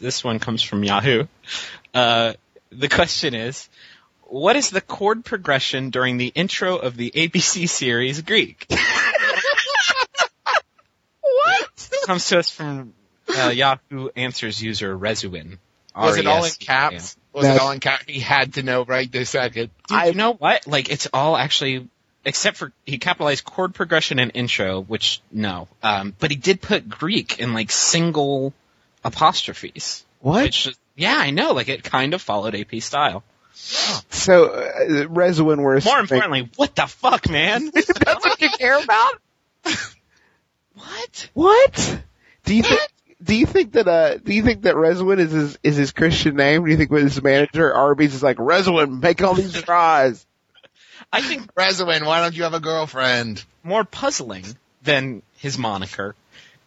This one comes from Yahoo. Uh, the question is, what is the chord progression during the intro of the ABC series Greek? What? comes to us from uh, Yahoo Answers user Rezuin. Was it all in caps? Was it all in caps? He had to know right this second. Dude, you know what? Like, it's all actually, except for he capitalized chord progression and intro, which no. Um, but he did put Greek in like single apostrophes. What? Which, yeah, I know. Like, it kind of followed AP style. So, uh, Rezuin were More importantly, what the fuck, man? That's what you care about? what? What? Do you think? Do you think that uh? Do you think that Rezuin is his is his Christian name? Do you think when his manager Arby's is like Rezuin, make all these tries? I think Rezuin, why don't you have a girlfriend? more puzzling than his moniker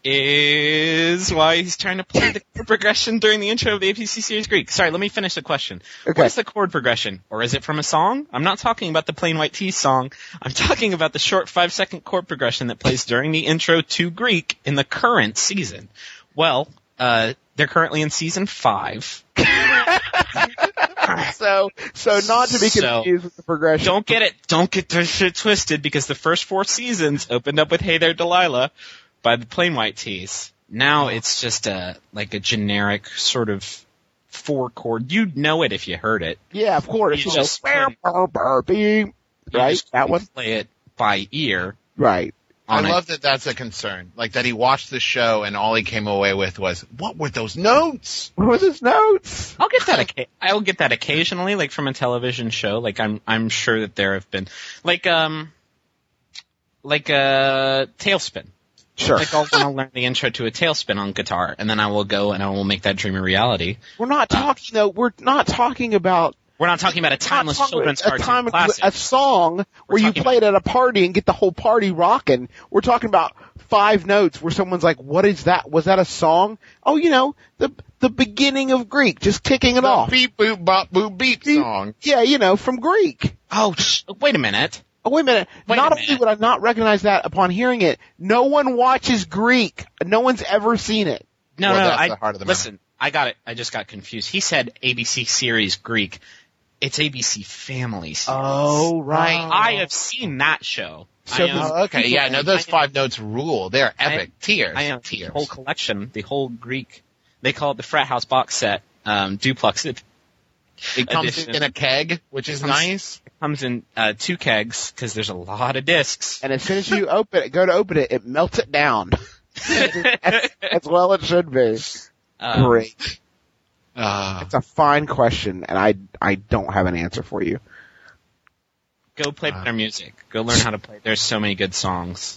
is why he's trying to play the chord progression during the intro of the ABC series Greek. Sorry, let me finish the question. Okay. What is the chord progression? Or is it from a song? I'm not talking about the Plain White T's song. I'm talking about the short five second chord progression that plays during the intro to Greek in the current season. Well, uh, they're currently in season five. So, so not to be So, confused with the progression. Don't get it, don't get this shit twisted because the first four seasons opened up with Hey There Delilah by the Plain White T's. Now it's just a, like a generic sort of four chord. You'd know it if you heard it. Yeah, of course. You You just burr, couldn't- burr, burr, beep. You Right? just That one? Play it by ear. Right. I On a- love that that's a concern. Like that he watched the show and all he came away with was, what were those notes? What were those notes? I'll get that. I'll get that occasionally, like from a television show. Like I'm, I'm sure that there have been, like um, like uh, TaleSpin. Sure. Like I'll want to learn the intro to a TaleSpin on guitar, and then I will go and I will make that dream a reality. We're not uh, talking though. We're not talking about We're not talking about a timeless not talking children's about cartoon a time classic. a song where you talking play it at a party and get the whole party rocking. We're talking about five notes where someone's like, "What is that? Was that a song?" Oh, you know, the the beginning of Greek, just kicking it The off. beep boop bop boop beep Beep. song. Yeah, you know, from Greek. oh, sh- wait a minute. Oh, wait a minute. Wait not a only minute. would I not recognize that upon hearing it, no one watches Greek. No one's ever seen it. No, Well, no, I the heart of the matter. listen. I got it. I just got confused. He said ABC series Greek. It's ABC Family series. Oh, right. I have seen that show. So am, Oh, okay, yeah, no, those I- five notes rule. They're epic. Tears. I am the whole collection, the whole Greek. They call it the frat house box set. Um, duplex. It It comes edition. in a keg, which is comes- nice. comes in uh, two kegs because there's a lot of discs. And as soon as you open it, go to open it, it melts it down. as, as well it should be. Um, Great. Uh, It's a fine question, and I I don't have an answer for you. Go play Uh, their music. Go learn how to play. There's so many good songs.